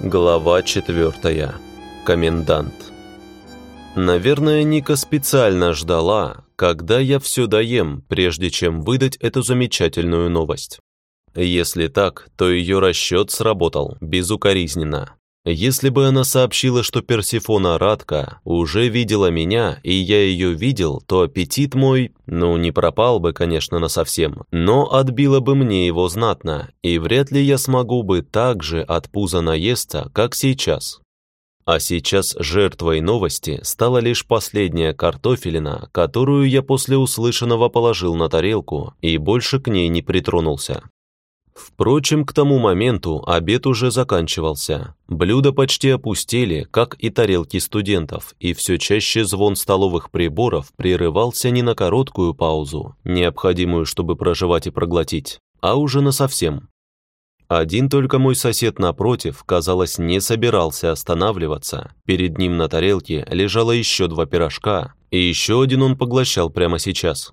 Глава четвертая. Комендант. Наверное, Ника специально ждала, когда я все доем, прежде чем выдать эту замечательную новость. Если так, то ее расчет сработал безукоризненно. Если бы она сообщила, что Персифона Радка уже видела меня, и я ее видел, то аппетит мой, ну, не пропал бы, конечно, насовсем, но отбило бы мне его знатно, и вряд ли я смогу бы так же от пуза наесться, как сейчас. А сейчас жертвой новости стала лишь последняя картофелина, которую я после услышанного положил на тарелку и больше к ней не притронулся. Впрочем, к тому моменту обед уже заканчивался. Блюда почти опустели, как и тарелки студентов, и все чаще звон столовых приборов прерывался не на короткую паузу, необходимую, чтобы проживать и проглотить, а уже на совсем. Один только мой сосед напротив, казалось, не собирался останавливаться. Перед ним на тарелке лежало еще два пирожка, и еще один он поглощал прямо сейчас.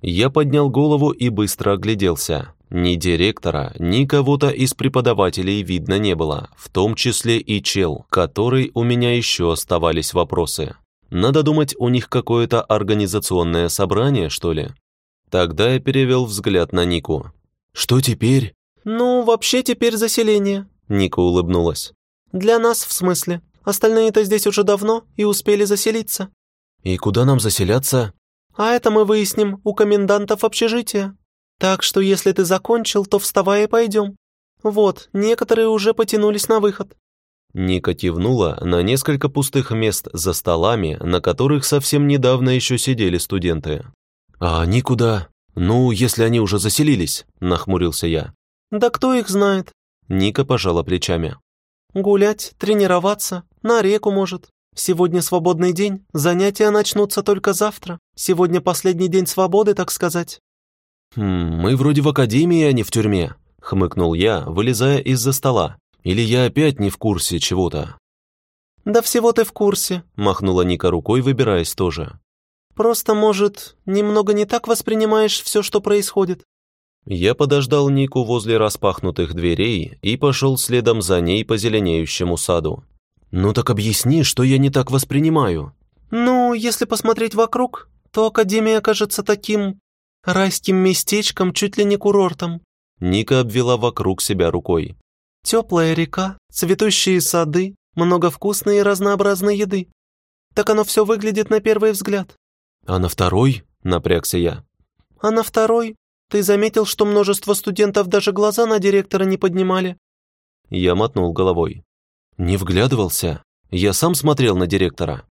Я поднял голову и быстро огляделся. Ни директора, ни кого-то из преподавателей видно не было, в том числе и чел, который у меня еще оставались вопросы. Надо думать, у них какое-то организационное собрание, что ли? Тогда я перевел взгляд на Нику. «Что теперь?» «Ну, вообще теперь заселение», — Ника улыбнулась. «Для нас, в смысле. Остальные-то здесь уже давно и успели заселиться». «И куда нам заселяться?» «А это мы выясним у комендантов общежития». Так что если ты закончил, то вставай и пойдем. Вот, некоторые уже потянулись на выход». Ника кивнула на несколько пустых мест за столами, на которых совсем недавно еще сидели студенты. «А они куда? Ну, если они уже заселились», – нахмурился я. «Да кто их знает?» Ника пожала плечами. «Гулять, тренироваться, на реку, может. Сегодня свободный день, занятия начнутся только завтра. Сегодня последний день свободы, так сказать. «Хм, мы вроде в академии, а не в тюрьме», — хмыкнул я, вылезая из-за стола. «Или я опять не в курсе чего-то?» «Да всего ты в курсе», — махнула Ника рукой, выбираясь тоже. «Просто, может, немного не так воспринимаешь все, что происходит?» Я подождал Нику возле распахнутых дверей и пошел следом за ней по зеленеющему саду. «Ну так объясни, что я не так воспринимаю?» «Ну, если посмотреть вокруг, то Академия кажется таким Райским местечком, чуть ли не курортом. Ника обвела вокруг себя рукой. Теплая река, цветущие сады, много вкусной и разнообразной еды. Так оно все выглядит на первый взгляд. А на второй? Напрягся я. А на второй? Ты заметил, что множество студентов даже глаза на директора не поднимали? Я мотнул головой. Не вглядывался. Я сам смотрел на директора.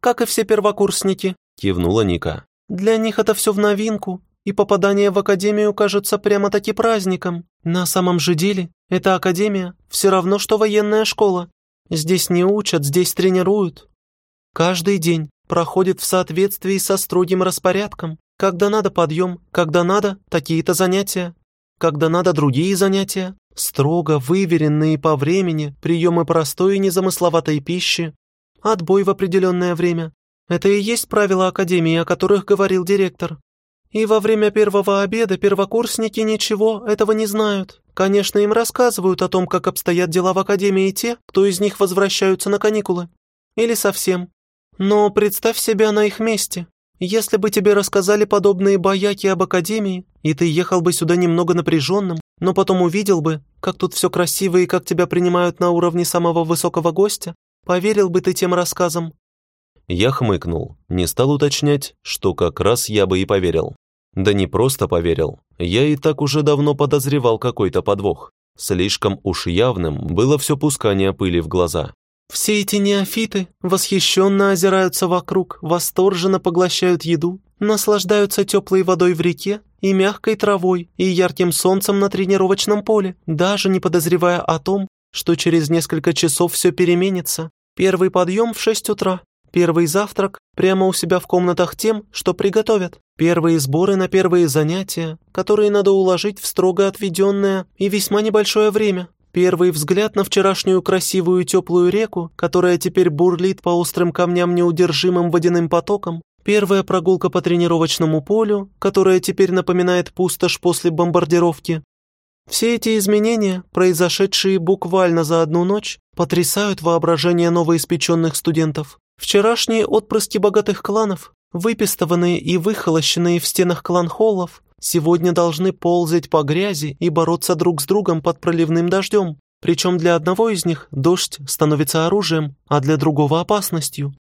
Как и все первокурсники, кивнула Ника. Для них это все в новинку, и попадание в академию кажется прямо-таки праздником. На самом же деле, эта академия все равно, что военная школа. Здесь не учат, здесь тренируют. Каждый день проходит в соответствии со строгим распорядком. Когда надо подъем, когда надо такие-то занятия, когда надо другие занятия. Строго выверенные по времени приемы простой и незамысловатой пищи. Отбой в определенное время, это и есть правила Академии, о которых говорил директор. И во время первого обеда первокурсники ничего этого не знают. Конечно, им рассказывают о том, как обстоят дела в Академии те, кто из них возвращаются на каникулы. Или совсем. Но представь себя на их месте. Если бы тебе рассказали подобные бояки об Академии, и ты ехал бы сюда немного напряженным, но потом увидел бы, как тут все красиво и как тебя принимают на уровне самого высокого гостя, поверил бы ты тем рассказам, я хмыкнул, не стал уточнять, что как раз я бы и поверил. Да не просто поверил, я и так уже давно подозревал какой-то подвох. Слишком уж явным было все пускание пыли в глаза. Все эти неофиты восхищенно озираются вокруг, восторженно поглощают еду, наслаждаются теплой водой в реке и мягкой травой и ярким солнцем на тренировочном поле, даже не подозревая о том, что через несколько часов все переменится. Первый подъем в шесть утра, Первый завтрак прямо у себя в комнатах тем, что приготовят. Первые сборы на первые занятия, которые надо уложить в строго отведенное и весьма небольшое время. Первый взгляд на вчерашнюю красивую теплую реку, которая теперь бурлит по острым камням неудержимым водяным потоком. Первая прогулка по тренировочному полю, которая теперь напоминает пустошь после бомбардировки. Все эти изменения, произошедшие буквально за одну ночь, потрясают воображение новоиспеченных студентов. Вчерашние отпрыски богатых кланов, выпистованные и выхолощенные в стенах клан-холлов, сегодня должны ползать по грязи и бороться друг с другом под проливным дождем. Причем для одного из них дождь становится оружием, а для другого опасностью.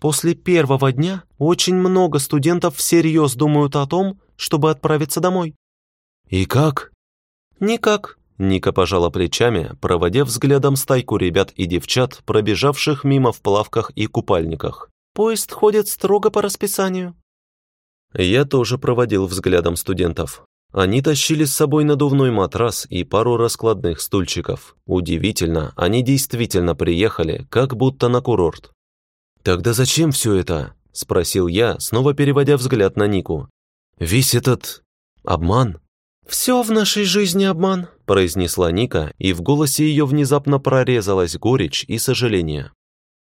После первого дня очень много студентов всерьез думают о том, чтобы отправиться домой. «И как?» «Никак». Ника пожала плечами, проводя взглядом стайку ребят и девчат, пробежавших мимо в плавках и купальниках. «Поезд ходит строго по расписанию». Я тоже проводил взглядом студентов. Они тащили с собой надувной матрас и пару раскладных стульчиков. Удивительно, они действительно приехали, как будто на курорт. «Тогда зачем все это?» – спросил я, снова переводя взгляд на Нику. «Весь этот обман?» «Все в нашей жизни обман», – произнесла Ника, и в голосе ее внезапно прорезалась горечь и сожаление.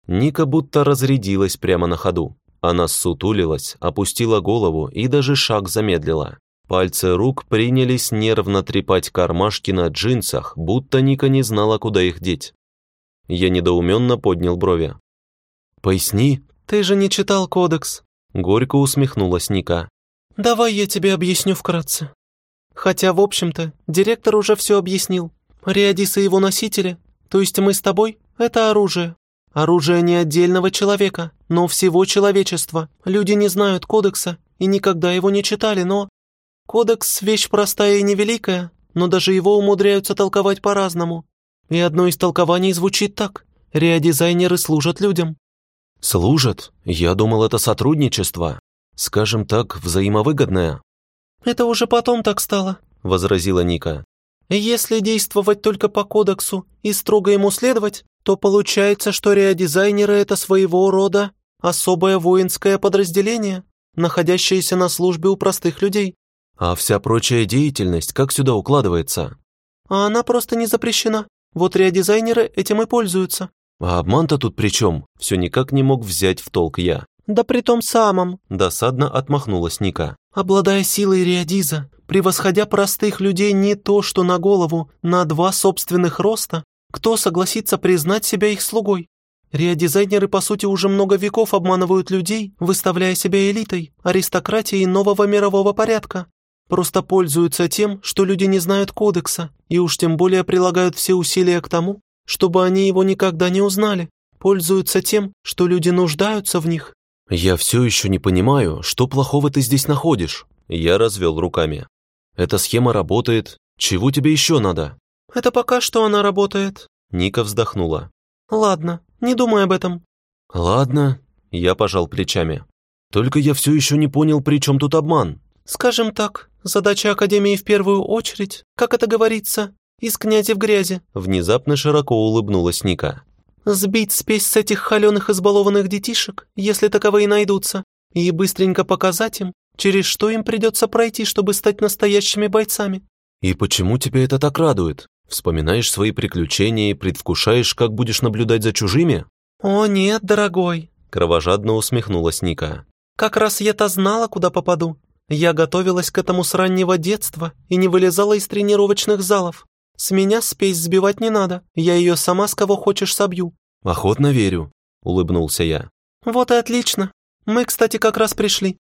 Ника будто разрядилась прямо на ходу. Она ссутулилась, опустила голову и даже шаг замедлила. Пальцы рук принялись нервно трепать кармашки на джинсах, будто Ника не знала, куда их деть. Я недоуменно поднял брови. «Поясни». «Ты же не читал кодекс», — горько усмехнулась Ника. «Давай я тебе объясню вкратце. Хотя, в общем-то, директор уже все объяснил. Риадис и его носители, то есть мы с тобой, это оружие. Оружие не отдельного человека, но всего человечества. Люди не знают кодекса и никогда его не читали, но... Кодекс – вещь простая и невеликая, но даже его умудряются толковать по-разному. И одно из толкований звучит так. Реодизайнеры служат людям. Служат? Я думал, это сотрудничество. Скажем так, взаимовыгодное. «Это уже потом так стало», — возразила Ника. «Если действовать только по кодексу и строго ему следовать, то получается, что реодизайнеры — это своего рода особое воинское подразделение, находящееся на службе у простых людей». «А вся прочая деятельность как сюда укладывается?» «А она просто не запрещена. Вот реодизайнеры этим и пользуются». «А обман-то тут при чем?» Все никак не мог взять в толк я. «Да при том самом», – досадно отмахнулась Ника. «Обладая силой Риадиза, превосходя простых людей не то что на голову, на два собственных роста, кто согласится признать себя их слугой? Риодизайнеры, по сути, уже много веков обманывают людей, выставляя себя элитой, аристократией нового мирового порядка. Просто пользуются тем, что люди не знают кодекса, и уж тем более прилагают все усилия к тому, чтобы они его никогда не узнали. Пользуются тем, что люди нуждаются в них, «Я все еще не понимаю, что плохого ты здесь находишь?» Я развел руками. «Эта схема работает. Чего тебе еще надо?» «Это пока что она работает». Ника вздохнула. «Ладно, не думай об этом». «Ладно», я пожал плечами. «Только я все еще не понял, при чем тут обман». «Скажем так, задача Академии в первую очередь, как это говорится, из князи в грязи». Внезапно широко улыбнулась Ника. Сбить спесь с этих холеных избалованных детишек, если таковые найдутся, и быстренько показать им, через что им придется пройти, чтобы стать настоящими бойцами. И почему тебя это так радует? Вспоминаешь свои приключения и предвкушаешь, как будешь наблюдать за чужими? О нет, дорогой, кровожадно усмехнулась Ника. Как раз я-то знала, куда попаду. Я готовилась к этому с раннего детства и не вылезала из тренировочных залов. С меня спесь сбивать не надо, я ее сама с кого хочешь собью». «Охотно верю», — улыбнулся я. «Вот и отлично. Мы, кстати, как раз пришли».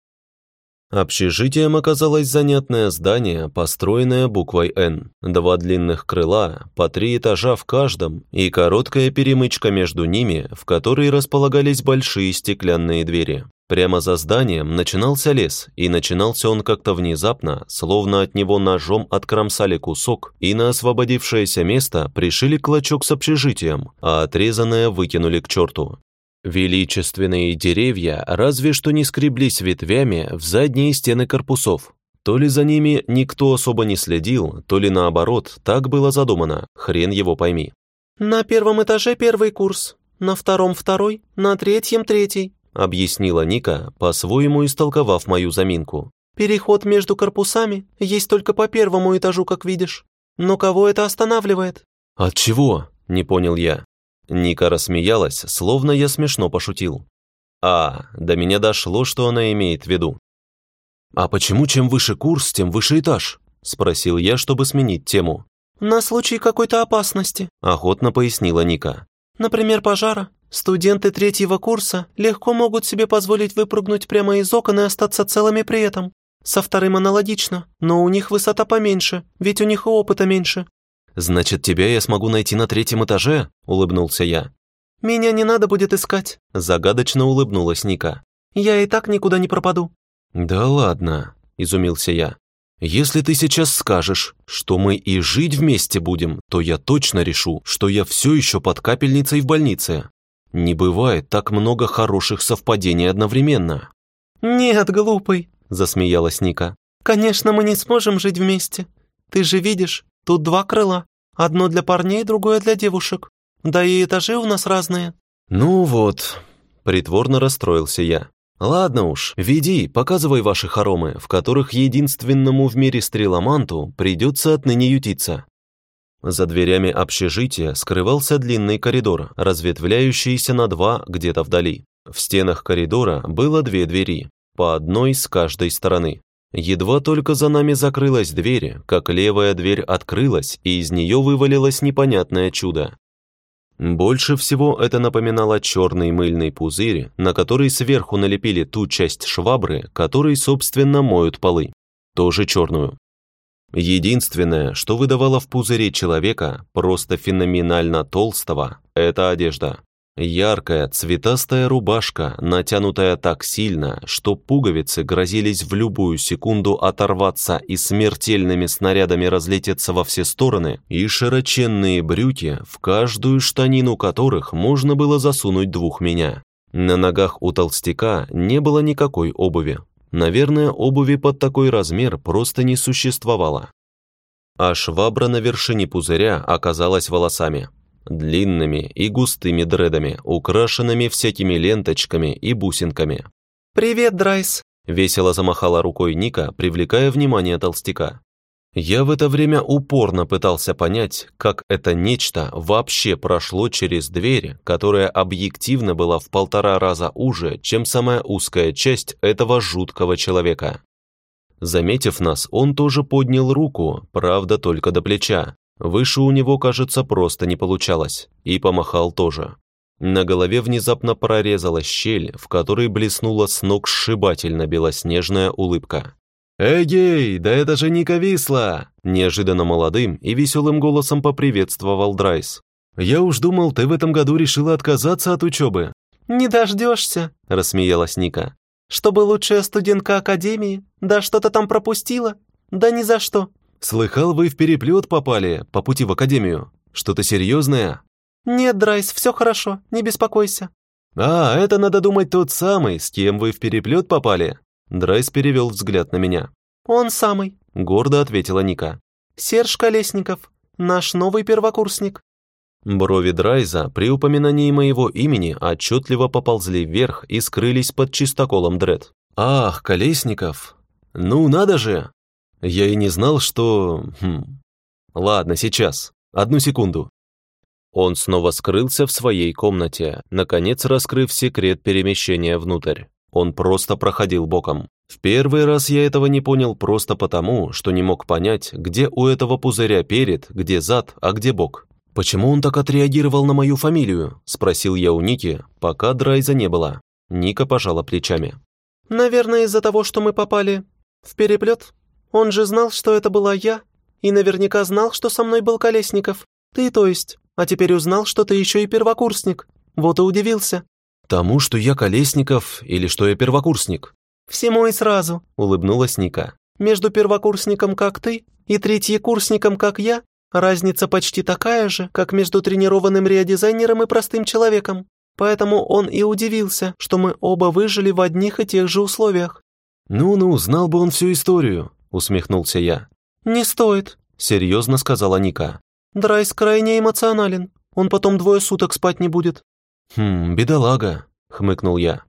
Общежитием оказалось занятное здание, построенное буквой «Н». Два длинных крыла, по три этажа в каждом, и короткая перемычка между ними, в которой располагались большие стеклянные двери. Прямо за зданием начинался лес, и начинался он как-то внезапно, словно от него ножом откромсали кусок, и на освободившееся место пришили клочок с общежитием, а отрезанное выкинули к черту. Величественные деревья разве что не скреблись ветвями в задние стены корпусов. То ли за ними никто особо не следил, то ли наоборот, так было задумано, хрен его пойми. «На первом этаже первый курс, на втором второй, на третьем третий», объяснила Ника, по-своему истолковав мою заминку. «Переход между корпусами есть только по первому этажу, как видишь. Но кого это останавливает?» «От чего?» – не понял я. Ника рассмеялась, словно я смешно пошутил. А, до меня дошло, что она имеет в виду. «А почему чем выше курс, тем выше этаж?» – спросил я, чтобы сменить тему. «На случай какой-то опасности», – охотно пояснила Ника. «Например, пожара. Студенты третьего курса легко могут себе позволить выпрыгнуть прямо из окон и остаться целыми при этом. Со вторым аналогично, но у них высота поменьше, ведь у них и опыта меньше». «Значит, тебя я смогу найти на третьем этаже?» – улыбнулся я. «Меня не надо будет искать», – загадочно улыбнулась Ника. «Я и так никуда не пропаду». «Да ладно», – изумился я. Если ты сейчас скажешь, что мы и жить вместе будем, то я точно решу, что я все еще под капельницей в больнице. Не бывает так много хороших совпадений одновременно». «Нет, глупый», – засмеялась Ника. «Конечно, мы не сможем жить вместе. Ты же видишь, тут два крыла. Одно для парней, другое для девушек. Да и этажи у нас разные». «Ну вот», – притворно расстроился я. «Ладно уж, веди, показывай ваши хоромы, в которых единственному в мире стреломанту придется отныне ютиться». За дверями общежития скрывался длинный коридор, разветвляющийся на два где-то вдали. В стенах коридора было две двери, по одной с каждой стороны. Едва только за нами закрылась дверь, как левая дверь открылась, и из нее вывалилось непонятное чудо. Больше всего это напоминало черный мыльный пузырь, на который сверху налепили ту часть швабры, которой, собственно, моют полы. Тоже черную. Единственное, что выдавало в пузыре человека, просто феноменально толстого, это одежда. Яркая цветастая рубашка, натянутая так сильно, что пуговицы грозились в любую секунду оторваться и смертельными снарядами разлететься во все стороны, и широченные брюки, в каждую штанину которых можно было засунуть двух меня. На ногах у толстяка не было никакой обуви. Наверное, обуви под такой размер просто не существовало. А швабра на вершине пузыря оказалась волосами длинными и густыми дредами, украшенными всякими ленточками и бусинками. «Привет, Драйс!» – весело замахала рукой Ника, привлекая внимание толстяка. Я в это время упорно пытался понять, как это нечто вообще прошло через дверь, которая объективно была в полтора раза уже, чем самая узкая часть этого жуткого человека. Заметив нас, он тоже поднял руку, правда только до плеча, Выше у него, кажется, просто не получалось, и помахал тоже. На голове внезапно прорезалась щель, в которой блеснула с ног сшибательно белоснежная улыбка. «Эгей, да это же Ника Висла!» Неожиданно молодым и веселым голосом поприветствовал Драйс. «Я уж думал, ты в этом году решила отказаться от учебы». «Не дождешься», – рассмеялась Ника. «Чтобы лучшая студентка Академии? Да что-то там пропустила? Да ни за что. «Слыхал, вы в переплет попали по пути в академию? Что-то серьезное?» «Нет, Драйс, все хорошо, не беспокойся». «А, это надо думать тот самый, с кем вы в переплет попали?» Драйс перевел взгляд на меня. «Он самый», — гордо ответила Ника. «Серж Колесников, наш новый первокурсник». Брови Драйса при упоминании моего имени отчетливо поползли вверх и скрылись под частоколом дред. «Ах, Колесников! Ну, надо же! Я и не знал, что... Хм. Ладно, сейчас. Одну секунду. Он снова скрылся в своей комнате, наконец раскрыв секрет перемещения внутрь. Он просто проходил боком. В первый раз я этого не понял просто потому, что не мог понять, где у этого пузыря перед, где зад, а где бок. «Почему он так отреагировал на мою фамилию?» – спросил я у Ники, пока Драйза не было. Ника пожала плечами. «Наверное, из-за того, что мы попали в переплет», он же знал, что это была я, и наверняка знал, что со мной был Колесников. Ты, то есть. А теперь узнал, что ты еще и первокурсник. Вот и удивился». «Тому, что я Колесников или что я первокурсник?» «Всему и сразу», — улыбнулась Ника. «Между первокурсником, как ты, и третьекурсником, как я, разница почти такая же, как между тренированным реодизайнером и простым человеком. Поэтому он и удивился, что мы оба выжили в одних и тех же условиях». «Ну-ну, знал бы он всю историю усмехнулся я. «Не стоит», — серьезно сказала Ника. «Драйс крайне эмоционален. Он потом двое суток спать не будет». «Хм, бедолага», — хмыкнул я.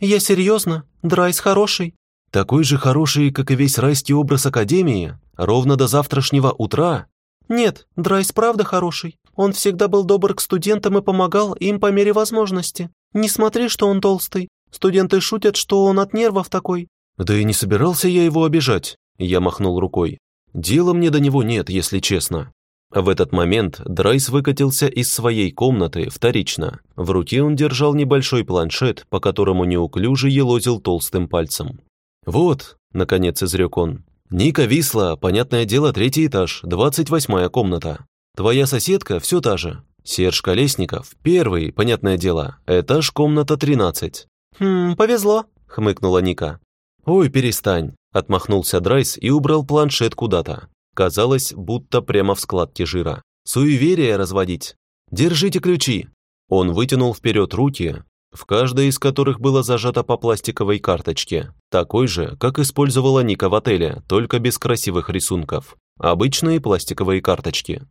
«Я серьезно. Драйс хороший». «Такой же хороший, как и весь райский образ Академии? Ровно до завтрашнего утра?» «Нет, Драйс правда хороший. Он всегда был добр к студентам и помогал им по мере возможности. Не смотри, что он толстый. Студенты шутят, что он от нервов такой». «Да и не собирался я его обижать. Я махнул рукой. Дела мне до него нет, если честно». В этот момент Драйс выкатился из своей комнаты вторично. В руке он держал небольшой планшет, по которому неуклюже елозил толстым пальцем. «Вот», — наконец изрек он, — «Ника Висла, понятное дело, третий этаж, двадцать восьмая комната. Твоя соседка все та же. Серж Колесников, первый, понятное дело, этаж комната тринадцать». «Хм, повезло», — хмыкнула Ника. «Ой, перестань», — отмахнулся Драйс и убрал планшет куда-то. Казалось, будто прямо в складке жира. «Суеверие разводить. Держите ключи». Он вытянул вперед руки, в каждой из которых было зажато по пластиковой карточке, такой же, как использовала Ника в отеле, только без красивых рисунков. Обычные пластиковые карточки.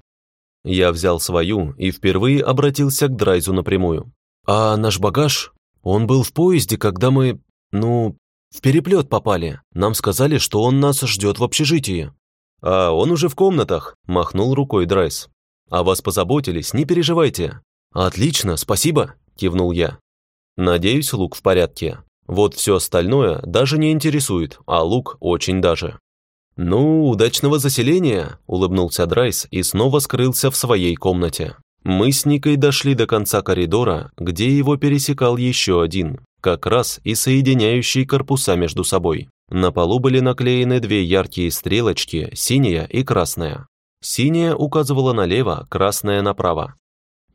Я взял свою и впервые обратился к Драйзу напрямую. «А наш багаж? Он был в поезде, когда мы, ну, в переплет попали. Нам сказали, что он нас ждет в общежитии». «А он уже в комнатах», – махнул рукой Драйс. «О вас позаботились, не переживайте». «Отлично, спасибо», – кивнул я. Надеюсь, лук в порядке. Вот все остальное даже не интересует, а лук очень даже. «Ну, удачного заселения!» – улыбнулся Драйс и снова скрылся в своей комнате. Мы с Никой дошли до конца коридора, где его пересекал еще один, как раз и соединяющий корпуса между собой. На полу были наклеены две яркие стрелочки, синяя и красная. Синяя указывала налево, красная направо.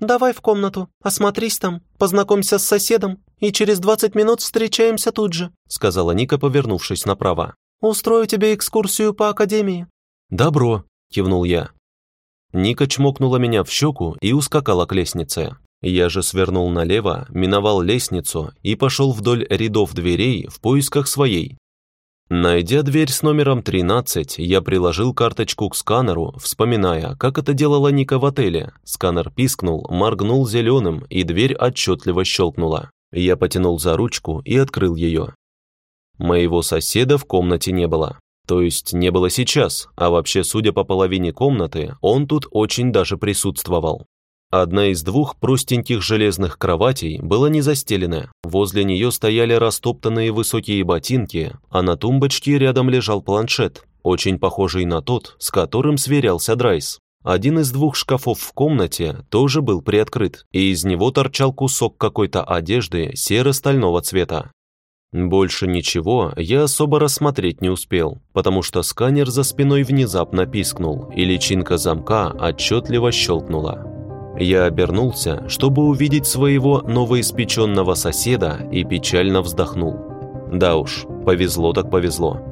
«Давай в комнату, осмотрись там, познакомься с соседом, и через 20 минут встречаемся тут же», сказала Ника, повернувшись направо. «Устрою тебе экскурсию по академии». «Добро», кивнул я. Ника чмокнула меня в щеку и ускакала к лестнице. Я же свернул налево, миновал лестницу и пошел вдоль рядов дверей в поисках своей. Найдя дверь с номером 13, я приложил карточку к сканеру, вспоминая, как это делала Ника в отеле. Сканер пискнул, моргнул зеленым, и дверь отчетливо щелкнула. Я потянул за ручку и открыл ее. Моего соседа в комнате не было. То есть не было сейчас, а вообще, судя по половине комнаты, он тут очень даже присутствовал. Одна из двух простеньких железных кроватей была не застеленная. Возле нее стояли растоптанные высокие ботинки, а на тумбочке рядом лежал планшет, очень похожий на тот, с которым сверялся Драйс. Один из двух шкафов в комнате тоже был приоткрыт, и из него торчал кусок какой-то одежды серо-стального цвета. Больше ничего я особо рассмотреть не успел, потому что сканер за спиной внезапно пискнул, и личинка замка отчетливо щелкнула. Я обернулся, чтобы увидеть своего новоиспеченного соседа и печально вздохнул. Да уж, повезло так повезло.